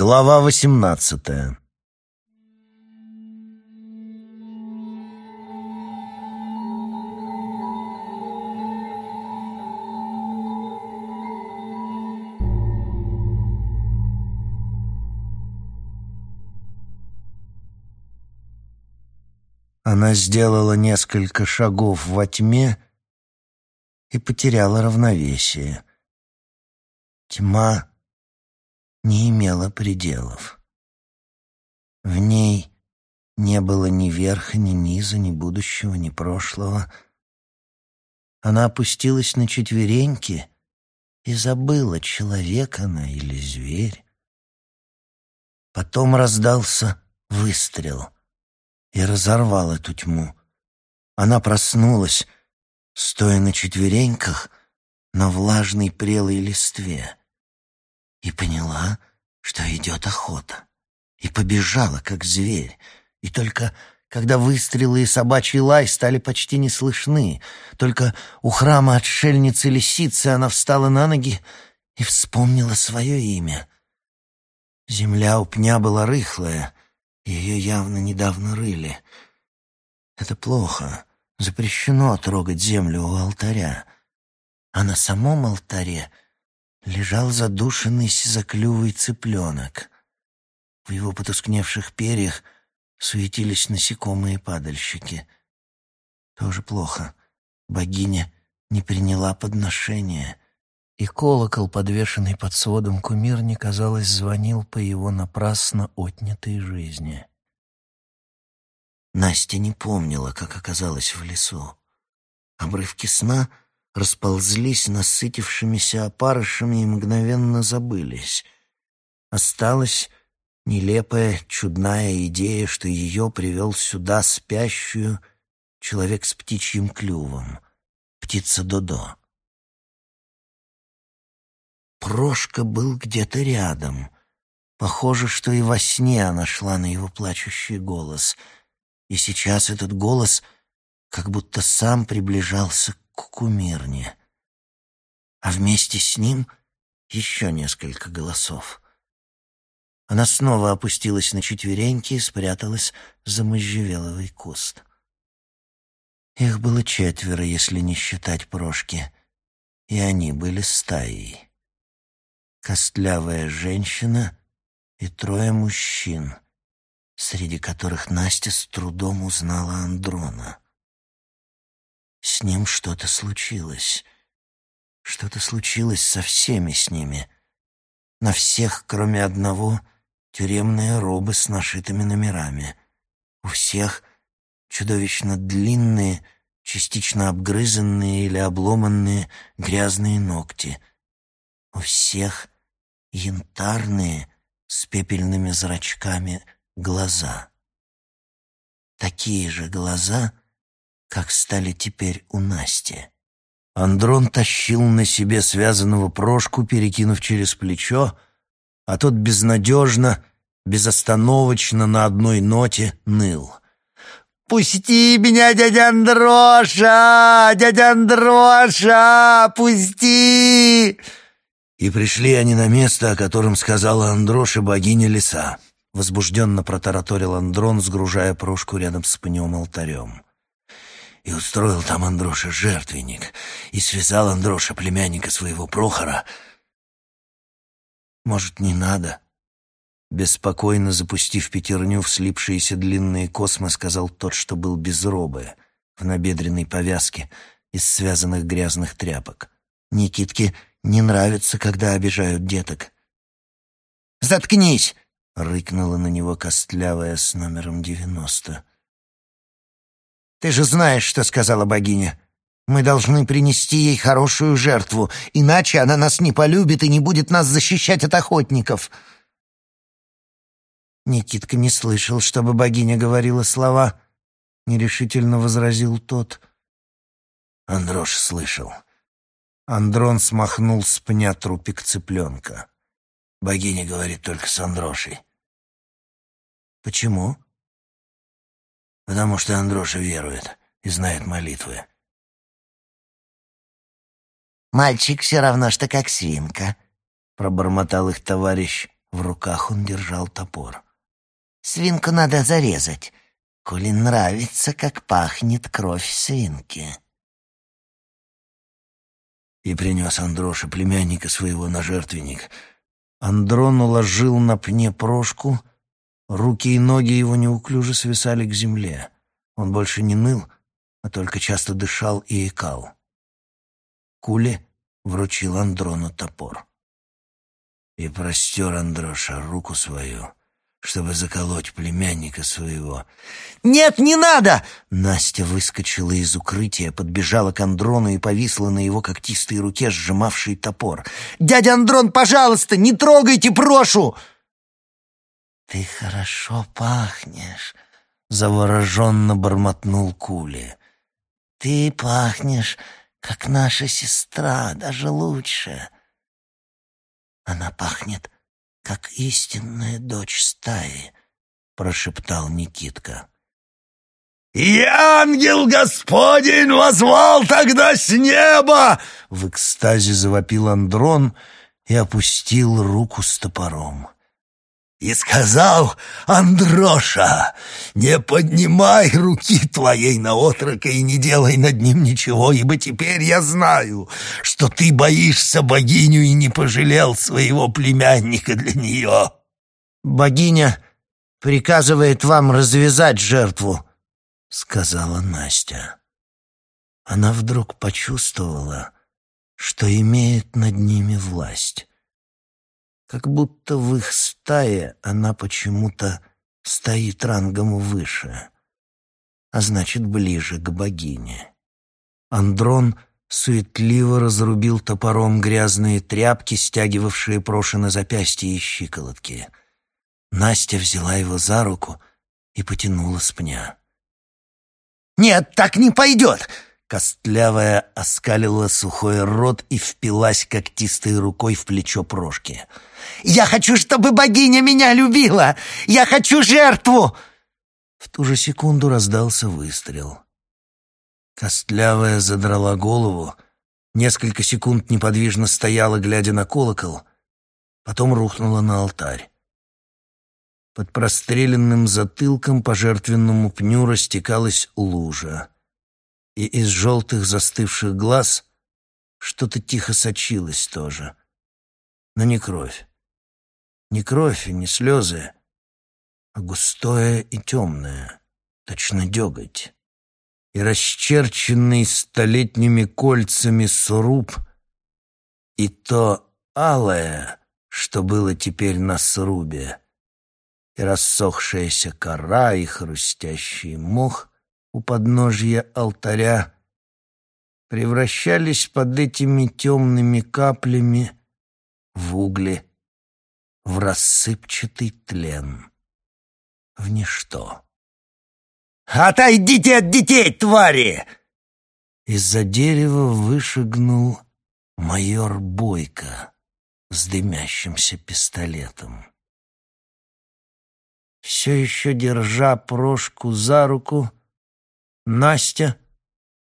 Глава восемнадцатая Она сделала несколько шагов во тьме и потеряла равновесие. Тьма не имела пределов. В ней не было ни верха, ни низа, ни будущего, ни прошлого. Она опустилась на четвереньки и забыла, человек она или зверь. Потом раздался выстрел — и разорвал эту тьму. Она проснулась, стоя на четвереньках на влажной прелой листве, и поняла, что идет охота, и побежала, как зверь, и только когда выстрелы и собачий лай стали почти не слышны, только у храма отшельницы лисицы она встала на ноги и вспомнила свое имя. Земля у пня была рыхлая, ее явно недавно рыли. Это плохо. Запрещено трогать землю у алтаря. А на самом алтаре лежал задушенный сизоклювый цыпленок. В его потускневших перьях суетились насекомые-падальщики. Тоже плохо. Богиня не приняла подношения — и колокол, подвешенный под сводом кумирни, казалось, звонил по его напрасно отнятой жизни. Настя не помнила, как оказалась в лесу. Обрывки сна расползлись насытившимися опарышами и мгновенно забылись. Осталась нелепая, чудная идея, что ее привел сюда спящую человек с птичьим клювом, птица Додо. Прошка был где-то рядом. Похоже, что и во сне она шла на его плачущий голос. И сейчас этот голос как будто сам приближался к кумирне. А вместе с ним еще несколько голосов. Она снова опустилась на четвереньки и спряталась за можжевеловый куст. Их было четверо, если не считать Прошки, и они были стаей костлявая женщина и трое мужчин, среди которых Настя с трудом узнала Андрона. С ним что-то случилось. Что-то случилось со всеми с ними. На всех, кроме одного, тюремные робы с нашитыми номерами. У всех чудовищно длинные, частично обгрызанные или обломанные грязные ногти — у всех янтарные с пепельными зрачками глаза. Такие же глаза, как стали теперь у Насти. Андрон тащил на себе связанного прошку, перекинув через плечо, а тот безнадежно, безостановочно на одной ноте ныл. «Пусти меня, дядя Андроша! Дядя Андроша! Пусти!» И пришли они на место, о котором сказала Андроша богиня леса. Возбужденно протараторил Андрон, сгружая прошку рядом с пнем алтарем. И устроил там Андроша жертвенник, и связал Андроша племянника своего Прохора. Может, не надо? Беспокойно запустив пятерню в слипшиеся длинные космы, сказал тот, что был без робы, в набедренной повязке из связанных грязных тряпок. Никитке не нравится, когда обижают деток. «Заткнись!» — рыкнула на него костлявая с номером девяносто. «Ты же знаешь, что сказала богиня. Мы должны принести ей хорошую жертву, иначе она нас не полюбит и не будет нас защищать от охотников». Никитка не слышал, чтобы богиня говорила слова. Нерешительно возразил тот. Андрош слышал. Андрон смахнул с пня трупик цыпленка. Богиня говорит только с Андрошей. Почему? Потому что Андроша верует и знает молитвы. «Мальчик все равно, что как свинка», — пробормотал их товарищ, В руках он держал топор. «Свинку надо зарезать, коли нравится, как пахнет кровь свинки». И принес Андроша племянника своего на жертвенник. Андрон уложил на пне прошку, руки и ноги его неуклюже свисали к земле. Он больше не ныл, а только часто дышал и икал. Куле вручил Андрону топор. И простер Андроша руку свою, чтобы заколоть племянника своего. «Нет, не надо!» Настя выскочила из укрытия, подбежала к Андрону и повисла на его когтистой руке, сжимавшей топор. «Дядя Андрон, пожалуйста, не трогайте, прошу!» «Ты хорошо пахнешь», — завороженно бормотнул Кули. «Ты пахнешь, как наша сестра, даже лучше. Она пахнет, как истинная дочь стаи, прошептал Никитка. «И ангел Господень возвал тогда с неба!» В экстазе завопил Андрон и опустил руку с топором. И сказал Андроша, не поднимай руки твоей на отрока и не делай над ним ничего, ибо теперь я знаю, что ты боишься богиню и не пожалел своего племянника для нее. Богиня приказывает вам развязать жертву, сказала Настя. Она вдруг почувствовала, что имеет над ними власть как будто в их стае она почему-то стоит рангом выше, а значит, ближе к богине. Андрон суетливо разрубил топором грязные тряпки, стягивавшие Проши на запястье и щиколотки. Настя взяла его за руку и потянула с пня. «Нет, так не пойдет!» Костлявая оскалила сухой рот и впилась когтистой рукой в плечо Прошки. «Я хочу, чтобы богиня меня любила! Я хочу жертву!» В ту же секунду раздался выстрел. Костлявая задрала голову, несколько секунд неподвижно стояла, глядя на колокол, потом рухнула на алтарь. Под простреленным затылком по жертвенному пню растекалась лужа и из желтых застывших глаз что-то тихо сочилось тоже. Но не кровь. Не кровь и не слезы, а густое и темное, точно деготь. И расчерченный столетними кольцами сруб, и то алое, что было теперь на срубе, и рассохшаяся кора, и хрустящий мох, у подножья алтаря превращались под этими темными каплями в угли, в рассыпчатый тлен, в ничто. «Отойдите от детей, твари!» Из-за дерева вышагнул майор Бойко с дымящимся пистолетом. Все еще держа Прошку за руку, Настя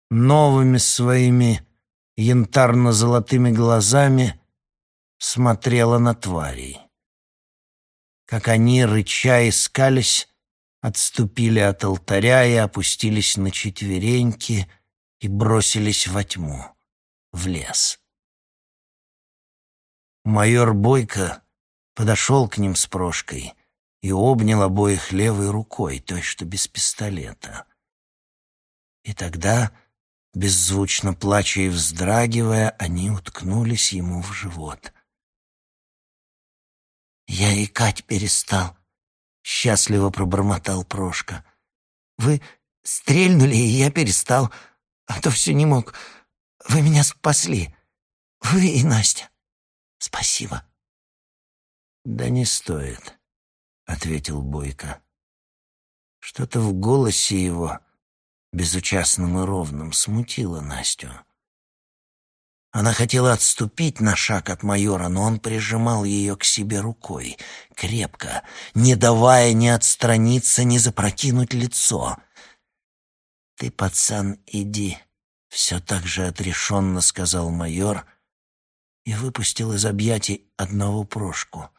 новыми своими янтарно-золотыми глазами смотрела на тварей. Как они, рыча искались, отступили от алтаря и опустились на четвереньки и бросились во тьму, в лес. Майор Бойко подошел к ним с Прошкой и обнял обоих левой рукой, той, что без пистолета. И тогда, беззвучно плача и вздрагивая, они уткнулись ему в живот. «Я икать перестал», — счастливо пробормотал Прошка. «Вы стрельнули, и я перестал, а то все не мог. Вы меня спасли. Вы и Настя. Спасибо». «Да не стоит», — ответил Бойко. Что-то в голосе его безучастным и ровным, смутило Настю. Она хотела отступить на шаг от майора, но он прижимал ее к себе рукой, крепко, не давая ни отстраниться, ни запрокинуть лицо. «Ты, пацан, иди», — все так же отрешенно сказал майор и выпустил из объятий одного прошку.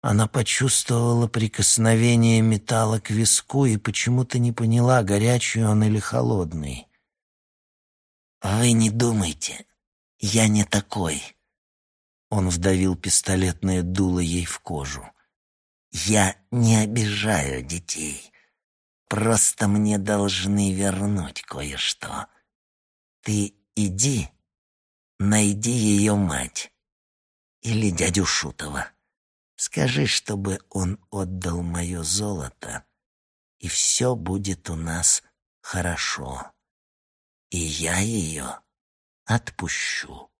Она почувствовала прикосновение металла к виску и почему-то не поняла, горячий он или холодный. «Вы не думайте, я не такой». Он вдавил пистолетное дуло ей в кожу. «Я не обижаю детей. Просто мне должны вернуть кое-что. Ты иди, найди ее мать или дядю Шутова». Скажи, чтобы он отдал мое золото, и все будет у нас хорошо. И я ее отпущу.